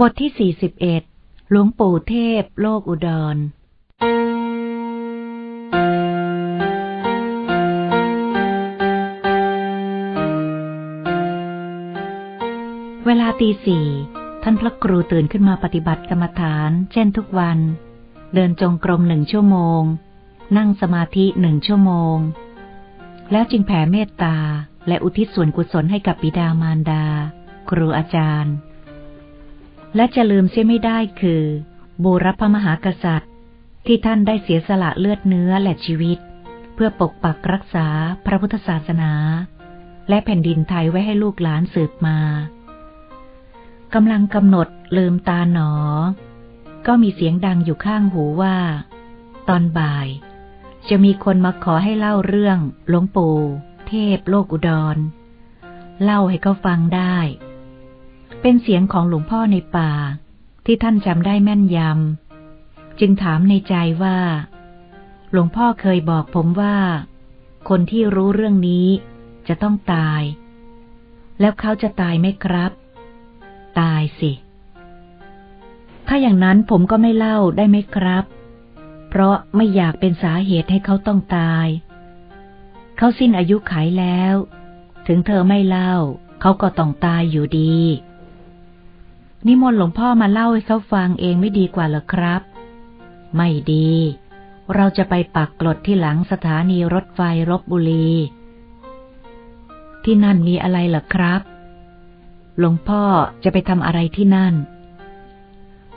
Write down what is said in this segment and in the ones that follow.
บทที่ 41 หลวงปู่เทพ โลกอุดร เวลาตีสี่ ท่านพระครูตื่นขึ้นมาปฏิบัติกรรมฐาน เช่นทุกวัน เดินจงกรมหนึ่งชั่วโมง นั่งสมาธิหนึ่งชั่วโมง แล้วจึงแผ่เมตตาและอุทิศส่วนกุศลให้กับบิดามารดา ครูอาจารย์ และจะลืมเสียไม่ได้คือ บูรพมหากษัตริย์ ที่ท่านได้เสียสละเลือดเนื้อและชีวิต เพื่อปกปักรักษาพระพุทธศาสนา และแผ่นดินไทยไว้ให้ลูกหลานสืบมากำลังกำหนดลืมตาหนอ ก็มีเสียงดังอยู่ข้างหูว่า ตอนบ่าย จะมีคนมาขอให้เล่าเรื่องหลวงปู่เทพโลกอุดร เล่าให้เขาฟังได้ เป็นเสียงของหลวงพ่อในป่า ที่ท่านจำได้แม่นยำ จึงถามในใจว่า หลวงพ่อเคยบอกผมว่า คนที่รู้เรื่องนี้จะต้องตาย แล้วเขาจะตายไหมครับ ตายสิ ถ้าอย่างนั้นผมก็ไม่เล่าได้ไหมครับ เพราะไม่อยากเป็นสาเหตุให้เขาต้องตาย เขาสิ้นอายุขัยแล้ว ถึงเธอไม่เล่า เขาก็ต้องตายอยู่ดี นิมนต์หลวงพ่อมาเล่าให้เขาฟังเองไม่ดีกว่าเหรอครับ ไม่ดี เราจะไปปักกลดที่หลังสถานีรถไฟรบบุรี ที่นั่นมีอะไรเหรอครับ หลวงพ่อจะไปทำอะไรที่นั่น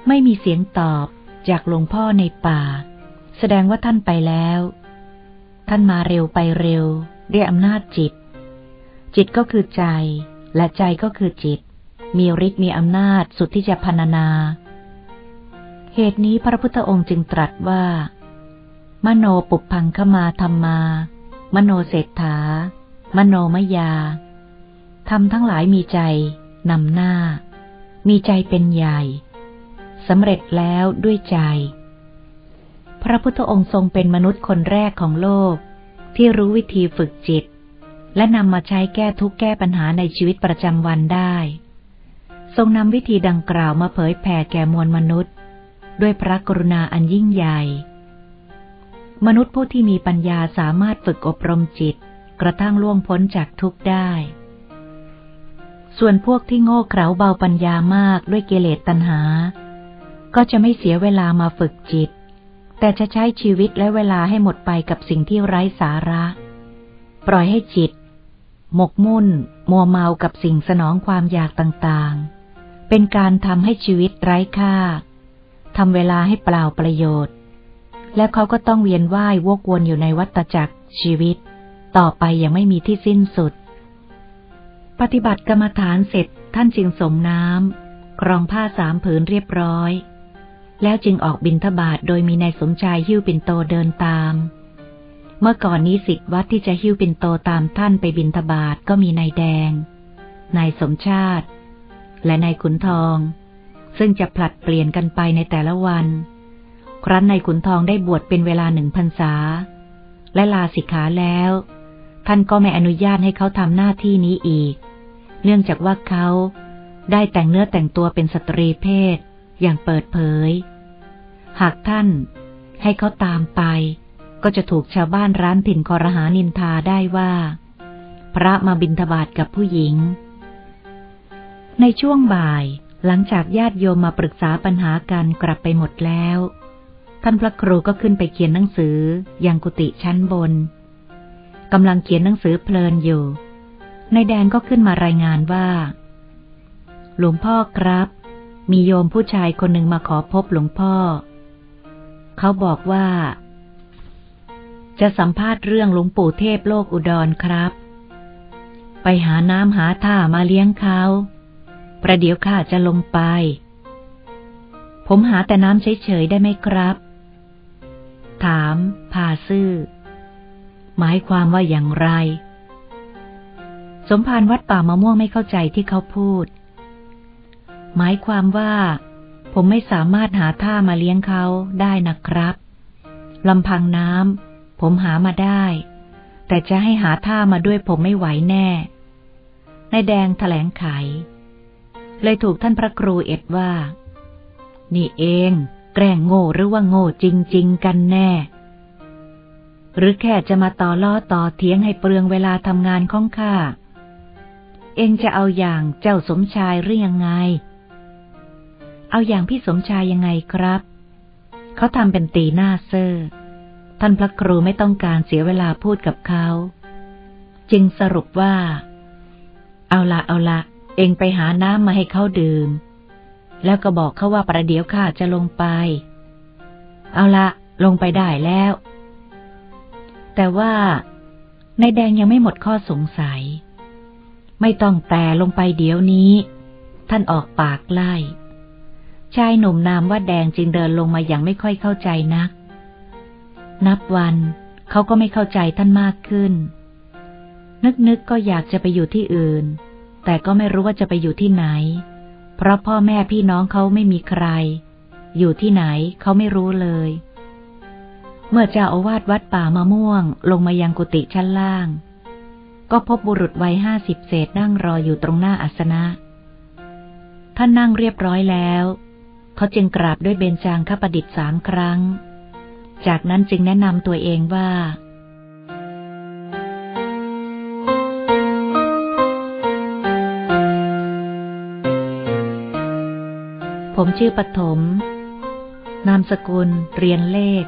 ไม่มีเสียงตอบจากหลวงพ่อในป่า แสดงว่าท่านไปแล้ว ท่านมาเร็วไปเร็วด้วยอำนาจจิต จิตก็คือใจ และใจก็คือจิต มีฤทธิ์มีอำนาจสุดที่จะพรรณนา เหตุนี้พระพุทธองค์จึงตรัสว่า มโนปุพังขมาธรรมา มโนเศรษฐา มโนมยาทำทั้งหลายมีใจนำหน้า มีใจเป็นใหญ่สำเร็จแล้วด้วยใจ พระพุทธองค์ทรงเป็นมนุษย์คนแรกของโลก ที่รู้วิธีฝึกจิต และนำมาใช้แก้ทุกแก้ปัญหาในชีวิตประจำวันได้ ทรงนำวิธีดังกล่าวมาเผยแผ่แก่มวลมนุษย์ ด้วยพระกรุณาอันยิ่งใหญ่ มนุษย์ผู้ที่มีปัญญาสามารถฝึกอบรมจิต กระทั่งล่วงพ้นจากทุกข์ได้ ส่วนพวกที่โง่เขลาเบาปัญญามากด้วยเกเลสตัณหา ก็จะไม่เสียเวลามาฝึกจิต แต่จะใช้ชีวิตและเวลาให้หมดไปกับสิ่งที่ไร้สาระ ปล่อยให้จิต หมกมุ่น มัวเมากับสิ่งสนองความอยากต่างๆ เป็นการทำให้ชีวิตไร้ค่าทำเวลาให้เปล่าประโยชน์ และเขาก็ต้องเวียนว่าย วกวนอยู่ในวัฏจักรชีวิต ต่อไปยังไม่มีที่สิ้นสุด ปฏิบัติกรรมฐานเสร็จท่านจึงสมน้ำกรองผ้าสามผืนเรียบร้อย แล้วจึงออกบินทบาทโดยมีนายสมชายหิ้วปินโตเดินตาม เมื่อก่อนนี้สิทธิวัดที่จะหิ้วปินโตตามท่านไปบินทบาทก็มีนายแดง นายสมชาติ และนายขุนทอง ซึ่งจะผลัดเปลี่ยนกันไปในแต่ละวัน ครั้นนายขุนทองได้บวชเป็นเวลาหนึ่งพรรษา และลาสิกขาแล้ว ท่านก็ไม่อนุญาตให้เขาทำหน้าที่นี้อีก เนื่องจากว่าเขาได้แต่งเนื้อแต่งตัวเป็นสตรีเพศ อย่างเปิดเผย หากท่านให้เขาตามไป ก็จะถูกชาวบ้านร้านถิ่นคอรหานินทาได้ว่า พระมาบินทบาทกับผู้หญิง ในช่วงบ่ายหลังจากญาติโยมมาปรึกษาปัญหากันกลับไปหมดแล้ว ท่านพระครูก็ขึ้นไปเขียนหนังสือยังกุฏิชั้นบนกำลังเขียนหนังสือเพลินอยู่ นายแดงก็ขึ้นมารายงานว่า หลวงพ่อครับ มีโยมผู้ชายคนหนึ่งมาขอพบหลวงพ่อ เขาบอกว่า จะสัมภาษณ์เรื่องหลวงปู่เทพโลกอุดรครับ ไปหาน้ำหาท่ามาเลี้ยงเขา ประเดี๋ยวข้าจะลงไป ผมหาแต่น้ำเฉยๆได้ไหมครับ ถาม พาซื่อ หมายความว่าอย่างไร สมภารวัดป่ามะม่วงไม่เข้าใจที่เขาพูด หมายความว่า ผมไม่สามารถหาท่ามาเลี้ยงเขาได้นะครับลำพังน้ำผมหามาได้ แต่จะให้หาท่ามาด้วยผมไม่ไหวแน่นายแดงแถลงไข เลยถูกท่านพระครูเอ็ดว่า นี่เอง แกล้งโง่หรือว่าโง่จริง ๆ กันแน่ หรือแค่จะมาต่อล้อต่อเทียงให้เปลืองเวลาทำงานของข้า เองจะเอาอย่างเจ้าสมชายหรือยังไง เอาอย่างพี่สมชายยังไงครับ เขาทำเป็นตีหน้าเซอร์ท่านพระครูไม่ต้องการเสียเวลาพูดกับเขา จึงสรุปว่า เอาละเอาละ เองไปหาน้ำมาให้เขาดื่ม แล้วก็บอกเขาว่าประเดี๋ยวข้าจะลงไป เอาละลงไปได้แล้ว แต่ว่านายแดงยังไม่หมดข้อสงสัย ไม่ต้องแต่ลงไปเดี๋ยวนี้ ท่านออกปากไล่ ชายหนุ่มนามว่าแดงจึงเดินลงมาอย่างไม่ค่อยเข้าใจนัก นับวันเขาก็ไม่เข้าใจท่านมากขึ้น นึกๆกก็อยากจะไปอยู่ที่อื่น แต่ก็ไม่รู้ว่าจะไปอยู่ที่ไหน เพราะพ่อแม่พี่น้องเขาไม่มีใคร อยู่ที่ไหนเขาไม่รู้เลย เมื่อเจ้าอาวาสวัดป่ามะม่วง ลงมายังกุฏิชั้นล่าง ก็พบบุรุษวัยห้าสิบเศษนั่งรออยู่ตรงหน้าอาสนะ ท่านนั่งเรียบร้อยแล้ว เขาจึงกราบด้วยเบญจางคประดิษฐ์สามครั้ง จากนั้นจึงแนะนำตัวเองว่า ผมชื่อปฐม นามสกุล เรียนเลข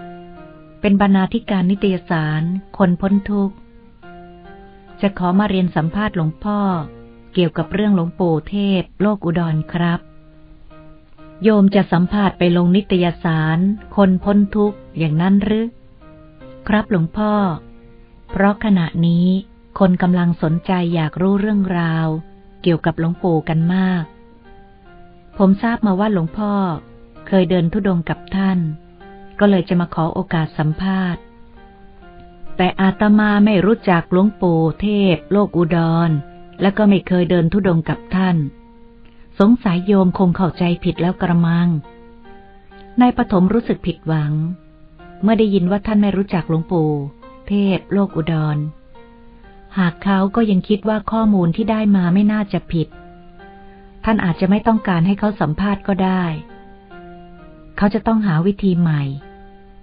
เป็นบรรณาธิการนิตยสาร คนพ้นทุกข์ จะขอมาเรียนสัมภาษณ์หลวงพ่อ เกี่ยวกับเรื่องหลวงปู่เทพ โลกอุดรครับ โยมจะสัมภาษณ์ไปลงนิตยสาร คนพ้นทุกข์อย่างนั้นหรือ ครับหลวงพ่อ เพราะขณะนี้คนกำลังสนใจอยากรู้เรื่องราว เกี่ยวกับหลวงปู่กันมาก ผมทราบมาว่าหลวงพ่อ เคยเดินทุดงกับท่าน ก็เลยจะมาขอโอกาสสัมภาษณ์ แต่อาตมาไม่รู้จักหลวงปู่เทพ โลกอุดร และก็ไม่เคยเดินทุดงกับท่าน สงสัยโยมคงเข้าใจผิดแล้วกระมังนายปฐมรู้สึกผิดหวัง เมื่อได้ยินว่าท่านไม่รู้จักหลวงปู่เทพ โลกอุดร หากเขาก็ยังคิดว่าข้อมูลที่ได้มาไม่น่าจะผิด ท่านอาจจะไม่ต้องการให้เขาสัมภาษณ์ก็ได้ เขาจะต้องหาวิธีใหม่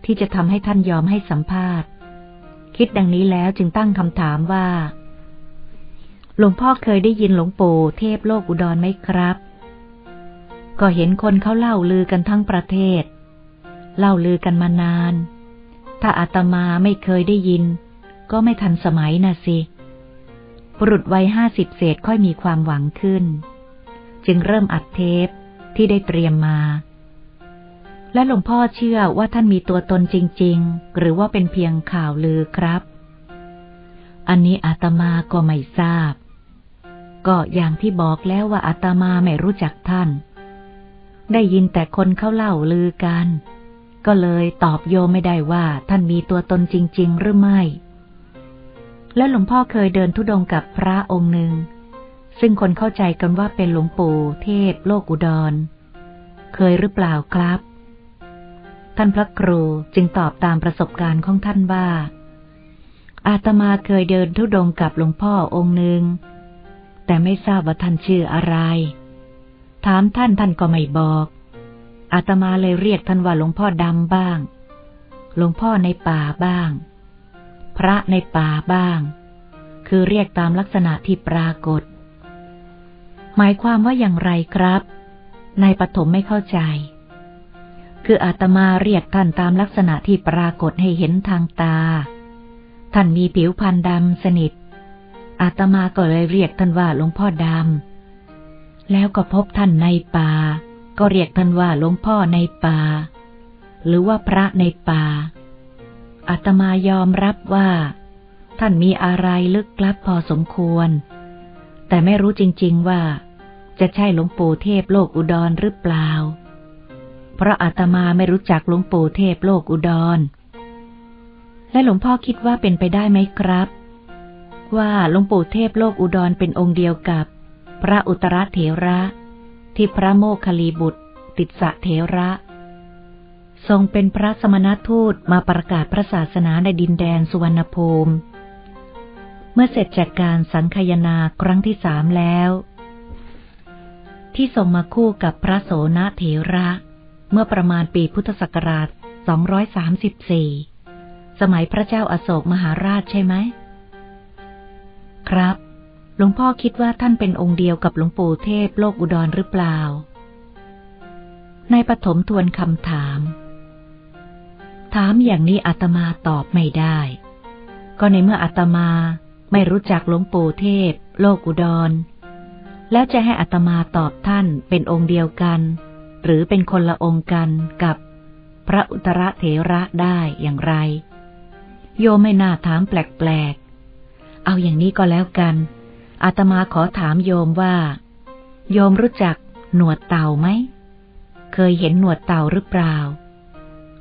ที่จะทำให้ท่านยอมให้สัมภาษณ์ คิดดังนี้แล้วจึงตั้งคำถามว่า หลวงพ่อเคยได้ยินหลวงปู่เทพโลกอุดรไหมครับ ก็เห็นคนเขาเล่าลือกันทั้งประเทศ เล่าลือกันมานาน ถ้าอาตมาไม่เคยได้ยิน ก็ไม่ทันสมัยนะสิบุรุษวัยห้าสิบเศษค่อยมีความหวังขึ้น จึงเริ่มอัดเทปที่ได้เตรียมมา และหลวงพ่อเชื่อว่าท่านมีตัวตนจริง ๆ หรือว่าเป็นเพียงข่าวลือครับ อันนี้อาตมาก็ไม่ทราบ ก็อย่างที่บอกแล้วว่าอาตมาไม่รู้จักท่าน ได้ยินแต่คนเขาเล่าลือกัน ก็เลยตอบโยไม่ได้ว่าท่านมีตัวตนจริง ๆ หรือไม่ และหลวงพ่อเคยเดินทุดงกับพระองค์หนึ่ง ซึ่งคนเข้าใจกันว่าเป็นหลวงปู่เทพโลกอุดร เคยหรือเปล่าครับ ท่านพระครูจึงตอบตามประสบการณ์ของท่านว่า อาตมาเคยเดินทุดงกับหลวงพ่อองค์หนึ่ง แต่ไม่ทราบว่าท่านชื่ออะไร ถามท่านท่านก็ไม่บอก อาตมาเลยเรียกท่านว่าหลวงพ่อดำบ้าง หลวงพ่อในป่าบ้าง พระในป่าบ้าง คือเรียกตามลักษณะที่ปรากฏ หมายความว่าอย่างไรครับ นายปฐมไม่เข้าใจ คืออาตมาเรียกท่านตามลักษณะที่ปรากฏให้เห็นทางตา ท่านมีผิวพรรณดำสนิท อาตมาก็เลยเรียกท่านว่าหลวงพ่อดำ แล้วก็พบท่านในป่า ก็เรียกท่านว่าหลวงพ่อในป่า หรือว่าพระในป่า อาตมายอมรับว่า ท่านมีอะไรลึกลับพอสมควรแต่ไม่รู้จริง ๆ ว่า จะใช่หลวงปู่เทพโลกอุดรหรือเปล่า เพราะอาตมาไม่รู้จักหลวงปู่เทพโลกอุดร และหลวงพ่อคิดว่าเป็นไปได้ไหมครับ ว่าหลวงปู่เทพโลกอุดรเป็นองค์เดียวกับ พระอุตรเถระ ที่พระโมคคลีบุตร ติดสะเถระ ทรงเป็นพระสมณทูตมาประกาศพระศาสนาในดินแดนสุวรรณภูมิ เมื่อเสร็จจากการสังคยนาครั้งที่สามแล้ว ที่ส่งมาคู่กับพระโสนเถระ เมื่อประมาณปีพุทธศักราช 234 สมัยพระเจ้าอาโศกมหาราชใช่ไหม ครับ หลวงพ่อคิดว่าท่านเป็นองค์เดียวกับหลวงปู่เทพโลกอุดรหรือเปล่าในปฐมทวนคำถาม ถามอย่างนี้อาตมาตอบไม่ได้ ก็ในเมื่ออาตมาไม่รู้จักหลวงปู่เทพ โลกอุดร แล้วจะให้อัตมาตอบท่านเป็นองค์เดียวกัน หรือเป็นคนละองค์กันกับพระอุตรเถระได้อย่างไร โยมไม่น่าถามแปลกๆ เอาอย่างนี้ก็แล้วกัน อาตมาขอถามโยมว่า โยมรู้จักหนวดเต่าไหม เคยเห็นหนวดเต่าหรือเปล่า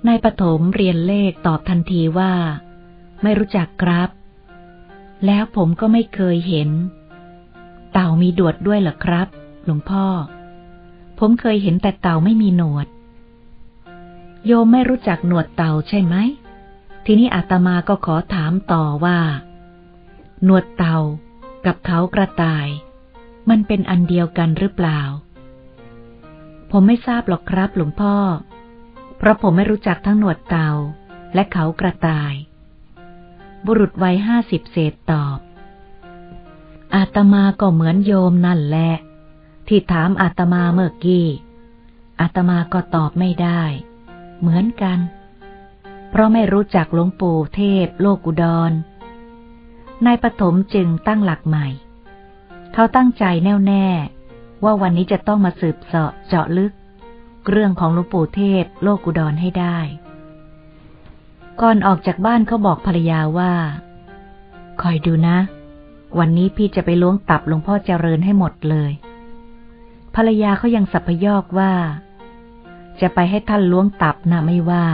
นายปฐมเรียนเลขตอบทันทีว่า ไม่รู้จักครับ แล้วผมก็ไม่เคยเห็น เต่ามีดวดด้วยเหรอครับ หลวงพ่อ ผมเคยเห็นแต่เต่าไม่มีหนวด โยมไม่รู้จักหนวดเต่าใช่ไหม ทีนี้อาตมาก็ขอถามต่อว่า หนวดเต่ากับเขากระต่าย มันเป็นอันเดียวกันหรือเปล่า ผมไม่ทราบหรอกครับ หลวงพ่อ เพราะผมไม่รู้จักทั้งหนวดเต่าและเขากระต่าย บุรุษวัยห้าสิบเศษตอบ อาตมาก็เหมือนโยมนั่นแหละ ที่ถามอาตมาเมื่อกี้อาตมาก็ตอบไม่ได้ เหมือนกัน เพราะไม่รู้จักหลวงปู่เทพโลกุดรนายปฐมจึงตั้งหลักใหม่ เขาตั้งใจแน่วแน่ว่าวันนี้จะต้องมาสืบเสาะเจาะลึก เรื่องของหลวงปู่เทพโลกุดรให้ได้ ก่อนออกจากบ้านเขาบอกภรรยาว่า คอยดูนะ นี้พี่จะไปล้วงตับหลวงพ่อเจริญให้หมดเลย ภรรยาเขายังสัพยอกว่า จะไปให้ท่านล้วงตับนะไม่ว่า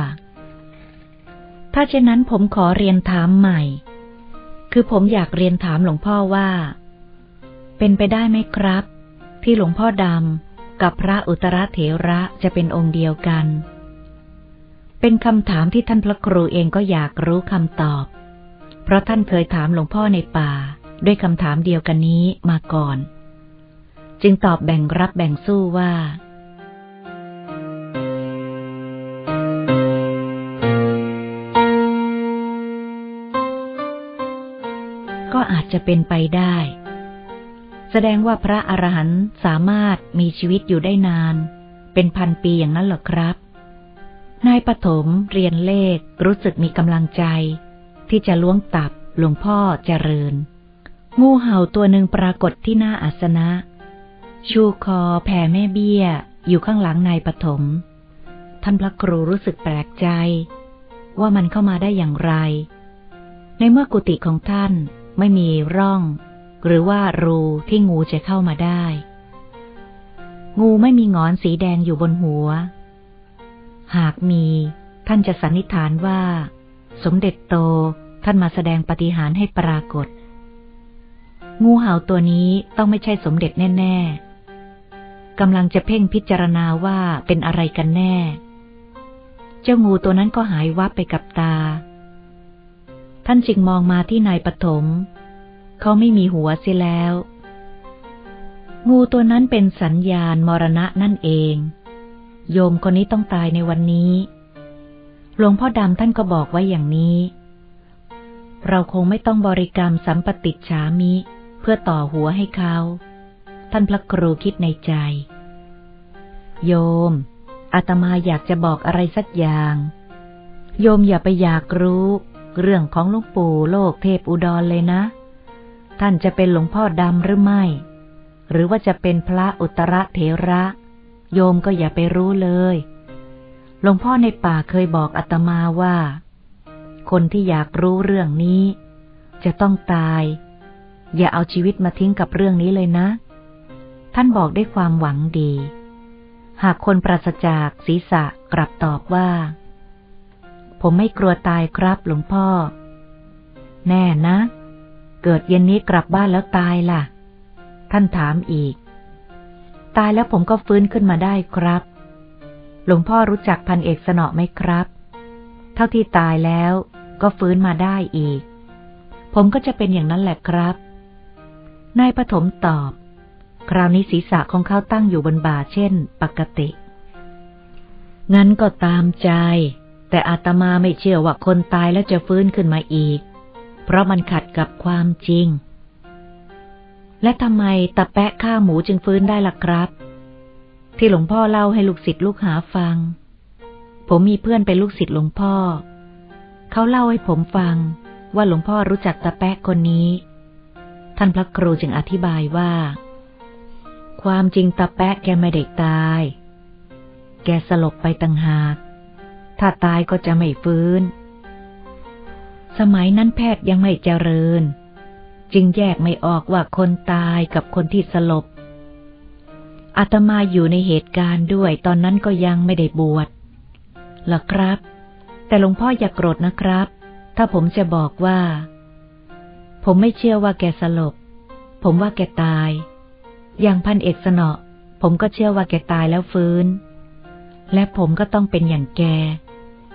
ถ้าเช่นนั้นผมขอเรียนถามใหม่ คือผมอยากเรียนถามหลวงพ่อว่า เป็นไปได้ไหมครับ ที่หลวงพ่อดำกับพระอุตรเถระจะเป็นองค์เดียวกัน เป็นคำถามที่ท่านพระครูเองก็อยากรู้คำตอบ เพราะท่านเคยถามหลวงพ่อในป่า ด้วยคำถามเดียวกันนี้มาก่อน จึงตอบแบ่งรับแบ่งสู้ว่า ก็อาจจะเป็นไปได้ แสดงว่าพระอรหันต์สามารถมีชีวิตอยู่ได้นาน เป็นพันปีอย่างนั้นหรอครับนายปฐมเรียนเลขรู้สึกมีกำลังใจ ที่จะล้วงตับหลวงพ่อเจริญ งูเห่าตัวหนึ่งปรากฏที่หน้าอาสนะ ชูคอแผ่แม่เบี้ย อยู่ข้างหลังนายปฐม ท่านพระครูรู้สึกแปลกใจ ว่ามันเข้ามาได้อย่างไร ในเมื่อกุฏิของท่านไม่มีร่อง หรือว่ารูที่งูจะเข้ามาได้ งูไม่มีงอนสีแดงอยู่บนหัว หากมีท่านจะสันนิษฐานว่า สมเด็จโตท่านมาแสดงปฏิหารให้ปรากฏ งูเห่าตัวนี้ต้องไม่ใช่สมเด็จแน่ๆกำลังจะเพ่งพิจารณาว่าเป็นอะไรกันแน่ เจ้างูตัวนั้นก็หายวับไปกับตา ท่านจึงมองมาที่นายปฐมเขาไม่มีหัวเสียแล้ว งูตัวนั้นเป็นสัญญาณมรณะนั่นเอง โยมคนนี้ต้องตายในวันนี้หลวงพ่อดำท่านก็บอกไว้อย่างนี้ เราคงไม่ต้องบริกรรมสัมปติฉามิ เพื่อต่อหัวให้เขา ท่านพระครูคิดในใจ โยมอาตมาอยากจะบอกอะไรสักอย่าง โยมอย่าไปอยากรู้ เรื่องของหลวงปู่โลกเทพอุดรเลยนะ ท่านจะเป็นหลวงพ่อดำหรือไม่ หรือว่าจะเป็นพระอุตระเถระ โยมก็อย่าไปรู้เลย หลวงพ่อในป่าเคยบอกอาตมาว่า คนที่อยากรู้เรื่องนี้ จะต้องตาย อย่าเอาชีวิตมาทิ้งกับเรื่องนี้เลยนะ ท่านบอกด้วยความหวังดี หากคนปราศจากศีรษะกลับตอบว่า ผมไม่กลัวตายครับหลวงพ่อ แน่นะ เกิดเย็นนี้กลับบ้านแล้วตายล่ะ ท่านถามอีก ตายแล้วผมก็ฟื้นขึ้นมาได้ครับ หลวงพ่อรู้จักพันเอกสนอไหมครับ เท่าที่ตายแล้วก็ฟื้นมาได้อีก ผมก็จะเป็นอย่างนั้นแหละครับ นายปฐมตอบ คราวนี้ศีรษะของเขาตั้งอยู่บนบ่าเช่น ปกติ งั้นก็ตามใจ แต่อาตมาไม่เชื่อว่าคนตายแล้วจะฟื้นขึ้นมาอีก เพราะมันขัดกับความจริง และทำไมตะแปะข้าหมูจึงฟื้นได้ล่ะครับ ที่หลวงพ่อเล่าให้ลูกศิษย์ลูกหาฟัง ผมมีเพื่อนเป็นลูกศิษย์หลวงพ่อ เขาเล่าให้ผมฟังว่าหลวงพ่อรู้จักตะแปะคนนี้ ท่านพระครูจึงอธิบายว่า ความจริงตะแปะแกไม่ได้ตาย แกสลบไปต่างหาก ถ้าตายก็จะไม่ฟื้น สมัยนั้นแพทย์ยังไม่เจริญ จึงแยกไม่ออกว่าคนตายกับคนที่สลบอาตมาอยู่ในเหตุการณ์ด้วยตอนนั้นก็ยังไม่ได้บวชล่ะครับ แต่หลวงพ่ออย่ากโกรธนะครับ ถ้าผมจะบอกว่า ผมไม่เชื่อว่าแกสลบ ผมว่าแกตาย อย่างพันเอกสนอผมก็เชื่อว่าแกตายแล้วฟื้น และผมก็ต้องเป็นอย่างแก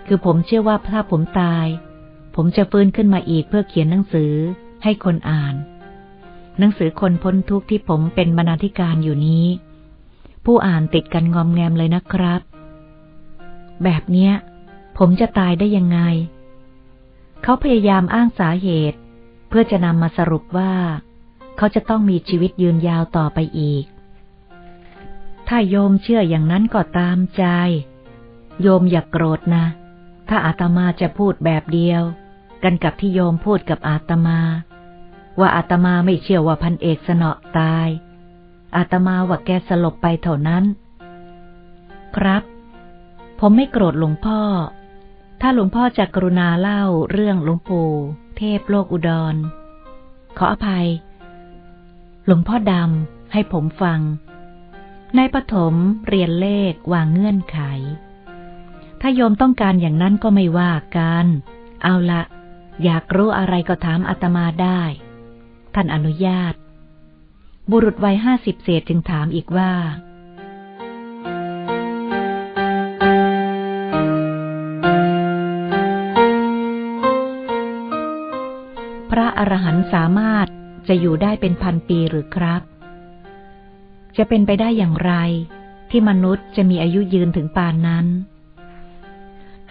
คือผมเชื่อว่าถ้าผมตาย ผมจะฟื้นขึ้นมาอีกเพื่อเขียนหนังสือให้คนอ่าน หนังสือคนพ้นทุกข์ที่ผมเป็นบรรณาธิการอยู่นี้ ผู้อ่านติดกันงอมแงมเลยนะครับ แบบเนี้ย ผมจะตายได้ยังไง เขาพยายามอ้างสาเหตุ เพื่อจะนำมาสรุปว่า เขาจะต้องมีชีวิตยืนยาวต่อไปอีก ถ้าโยมเชื่ออย่างนั้นก็ตามใจ โยมอย่ากโกรธนะ ถ้าอาตมาจะพูดแบบเดียว กันกับที่โยมพูดกับอาตมา ว่าอาตมาไม่เชื่อว่าพันเอกสนอตาย อาตมาว่าแกสลบไปเท่านั้น ครับ ผมไม่โกรธหลวงพ่อ ถ้าหลวงพ่อจะกรุณาเล่าเรื่องหลวงปู่ เทพโลกอุดร ขออภัย หลวงพ่อดำให้ผมฟังในปฐมเรียนเลขวางเงื่อนไข ถ้าโยมต้องการอย่างนั้นก็ไม่ว่ากัน เอาละอยากรู้อะไรก็ถามอาตมาได้ ท่านอนุญาต บุรุษวัยห้าสิบเศษจึงถามอีกว่า ระอรหันต์สามารถจะอยู่ได้เป็นพันปีหรือครับ จะเป็นไปได้อย่างไร ที่มนุษย์จะมีอายุยืนถึงปานนั้น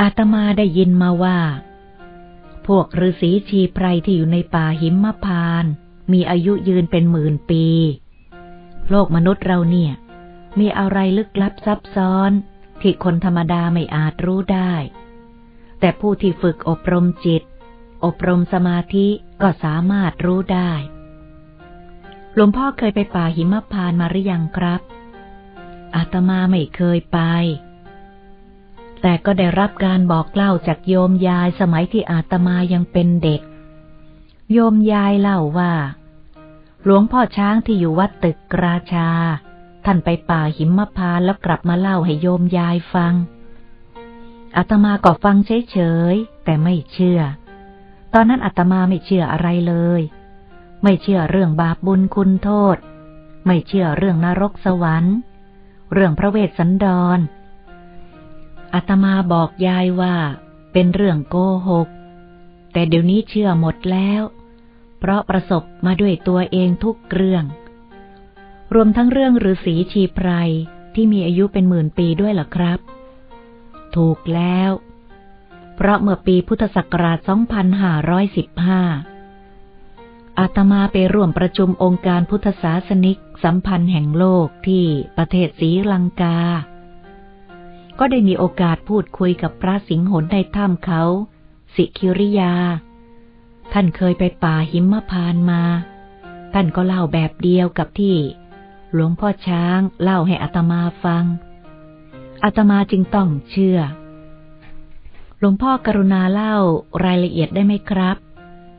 อาตมาได้ยินมาว่า พวกฤาษีชีไพรที่อยู่ในป่าหิมพาน มีอายุยืนเป็นหมื่นปี โลกมนุษย์เราเนี่ย มีอะไรลึกลับซับซ้อน ที่คนธรรมดาไม่อาจรู้ได้ แต่ผู้ที่ฝึกอบรมจิต อบรมสมาธิ ก็สามารถรู้ได้ หลวงพ่อเคยไปป่าหิมพานมาหรือยังครับ อาตมาไม่เคยไป แต่ก็ได้รับการบอกเล่าจากโยมยายสมัยที่อาตมายังเป็นเด็ก โยมยายเล่าว่า หลวงพ่อช้างที่อยู่วัดตึกกราชา ท่านไปป่าหิมพานแล้วกลับมาเล่าให้โยมยายฟังอาตมาก็ฟังเฉยๆแต่ไม่เชื่อ ตอนนั้นอาตมาไม่เชื่ออะไรเลย ไม่เชื่อเรื่องบาปบุญคุณโทษ ไม่เชื่อเรื่องนรกสวรรค์ เรื่องพระเวสสันดรอาตมาบอกยายว่า เป็นเรื่องโกหก แต่เดี๋ยวนี้เชื่อหมดแล้ว เพราะประสบมาด้วยตัวเองทุกเรื่อง รวมทั้งเรื่องฤาษีชีไพรที่มีอายุเป็นหมื่นปีด้วยหรอครับ ถูกแล้ว เพราะเมื่อปีพุทธศักราช 2515 อาตมาไปร่วมประชุมองค์การพุทธศาสนิกสัมพันธ์แห่งโลกที่ประเทศศรีลังกา ก็ได้มีโอกาสพูดคุยกับพระสิงห์หนในถ้ำเขา สิคิริยา ท่านเคยไปป่าหิมพานมา ท่านก็เล่าแบบเดียวกับที่หลวงพ่อช้างเล่าให้อัตมาฟังอัตมาจึงต้องเชื่อ ลวงพ่อกรุณาเล่ารายละเอียดได้ไหมครับ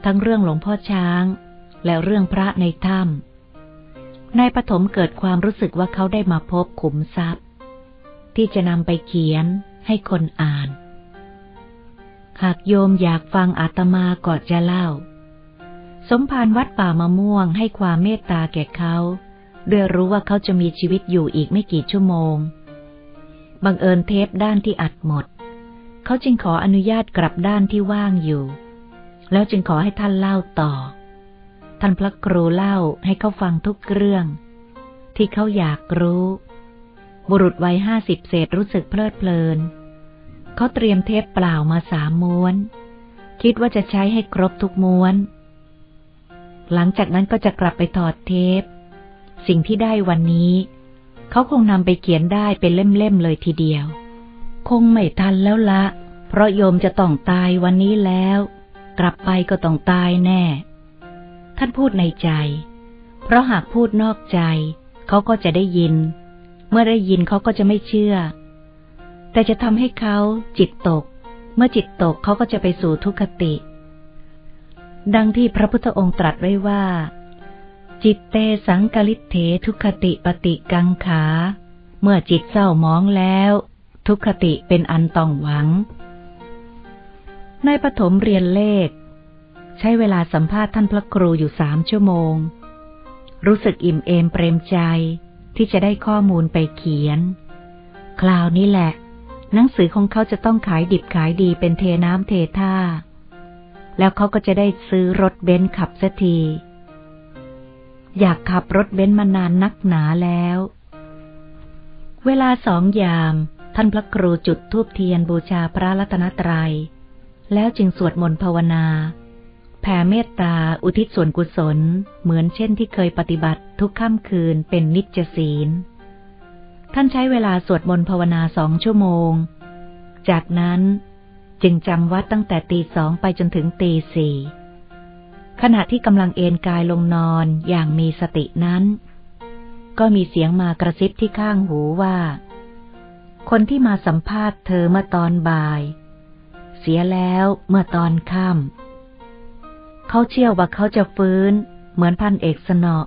ทั้งเรื่องหลวงพ่อช้าง และเรื่องพระในถ้ำนายปฐมเกิดความรู้สึกว่าเขาได้มาพบขุมทรัพย์ ที่จะนำไปเขียนให้คนอ่าน หากโยมอยากฟังอาตมาก่อนจะเล่า สมภารวัดป่ามะม่วงให้ความเมตตาแก่เขาด้วยรู้ว่าเขาจะมีชีวิตอยู่อีกไม่กี่ชั่วโมง บังเอิญเทปด้านที่อัดหมด เขาจึงขออนุญาตกลับด้านที่ว่างอยู่ แล้วจึงขอให้ท่านเล่าต่อ ท่านพระครูเล่าให้เขาฟังทุกเรื่อง ที่เขาอยากรู้ บุรุษวัยห้าสิบเศษรู้สึกเพลิดเพลิน เขาเตรียมเทปเปล่ามาสามม้วน คิดว่าจะใช้ให้ครบทุกม้วน หลังจากนั้นก็จะกลับไปถอดเทป สิ่งที่ได้วันนี้ เขาคงนำไปเขียนได้เป็นเล่มๆเลยทีเดียว คงไม่ทันแล้วละ เพราะโยมจะต้องตายวันนี้แล้ว กลับไปก็ต้องตายแน่ ท่านพูดในใจ เพราะหากพูดนอกใจ เขาก็จะได้ยิน เมื่อได้ยินเขาก็จะไม่เชื่อ แต่จะทำให้เขาจิตตก เมื่อจิตตกเขาก็จะไปสู่ทุกขติ ดังที่พระพุทธองค์ตรัสไว้ว่า จิตเตสังกลิเถทุกขติปฏิกังขา เมื่อจิตเศร้ามองแล้ว ทุกขติเป็นอันต้องหวัง ในปฐมเรียนเลข ใช้เวลาสัมภาษณ์ท่านพระครูอยู่สามชั่วโมง รู้สึกอิ่มเอมเปรมใจที่จะได้ข้อมูลไปเขียน คราวนี้แหละ หนังสือของเขาจะต้องขายดิบขายดีเป็นเทน้ำเทท่า แล้วเขาก็จะได้ซื้อรถเบนซ์ขับสักทีอยากขับรถเบนซ์มานานนักหนาแล้ว เวลาสองยาม ท่านพระครูจุดธูปเทียนบูชาพระรัตนตรยัย แล้วจึงสวดมนต์ภาวนา แผ่เมตตาอุทิศส่วนกุศล เหมือนเช่นที่เคยปฏิบัติทุกค่ำคืนเป็นนิจศีล ท่านใช้เวลาสวดมนต์ภาวนาสองชั่วโมง จากนั้นจึงจำวัดตั้งแต่ตีสองไปจนถึงตีสี่ ขณะที่กำลังเอนกายลงนอนอย่างมีสตินั้น ก็มีเสียงมากระซิบที่ข้างหูว่า คนที่มาสัมภาษณ์เธอเมื่อตอนบ่าย เสียแล้วเมื่อตอนค่ำเขาเชื่อว่าเขาจะฟื้น เหมือนพันเอกสนอ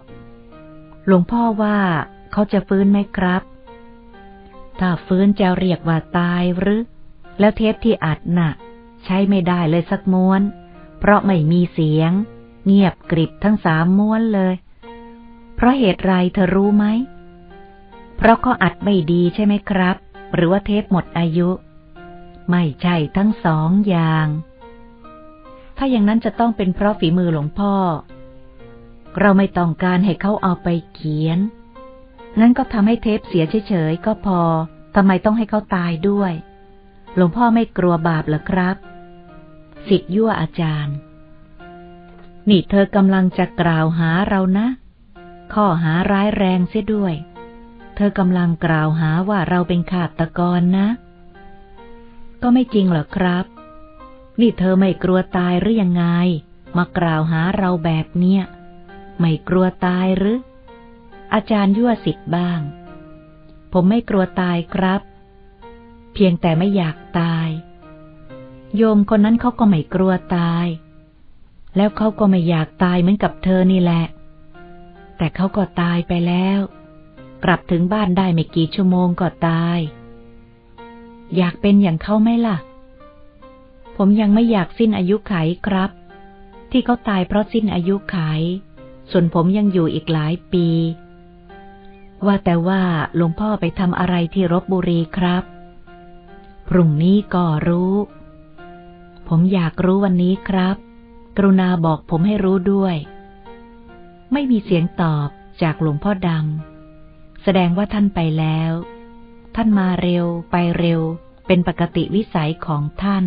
หลวงพ่อว่าเขาจะฟื้นไหมครับ ถ้าฟื้นจะเรียกว่าตายหรือ แล้วเทปที่อัดนะ่ะ ใช้ไม่ได้เลยสักม้วน เพราะไม่มีเสียง เงียบกริบทั้งสามม้วนเลย เพราะเหตุไรเธอรู้ไหม เพราะเขาอัดไม่ดีใช่ไหมครับ หรือว่าเทปหมดอายุ ไม่ใช่ทั้งสองอย่าง ถ้าอย่างนั้นจะต้องเป็นเพราะฝีมือหลวงพ่อ เราไม่ต้องการให้เขาเอาไปเขียนนั้นก็ทำให้เทปเสียเฉยๆก็พอทำไมต้องให้เขาตายด้วย หลวงพ่อไม่กลัวบาปหรอครับ สิทธิยั่วอาจารย์ นี่เธอกำลังจะกล่าวหาเรานะ ข้อหาร้ายแรงเสียด้วย เธอกำลังกล่าวหาว่าเราเป็นขาดตะกรนะ ก็ไม่จริงหรอครับ นี่เธอไม่กลัวตายหรือยังไง มากล่าวหาเราแบบเนี้ยไม่กลัวตายหรือ อาจารย์ยั่วสิทธิ์บ้าง ผมไม่กลัวตายครับ เพียงแต่ไม่อยากตาย โยมคนนั้นเขาก็ไม่กลัวตาย แล้วเขาก็ไม่อยากตายเหมือนกับเธอนี่แหละ แต่เขาก็ตายไปแล้ว กลับถึงบ้านได้ไม่กี่ชั่วโมงก็ตาย อยากเป็นอย่างเขาไหมล่ะ ผมยังไม่อยากสิ้นอายุไขครับ ที่เขาตายเพราะสิ้นอายุไข ส่วนผมยังอยู่อีกหลายปี ว่าแต่ว่าหลวงพ่อไปทำอะไรที่รบบุรีครับ พรุ่งนี้ก็รู้ ผมอยากรู้วันนี้ครับ กรุณาบอกผมให้รู้ด้วย ไม่มีเสียงตอบจากหลวงพ่อดำ แสดงว่าท่านไปแล้ว ท่านมาเร็วไปเร็ว เป็นปกติวิสัยของท่าน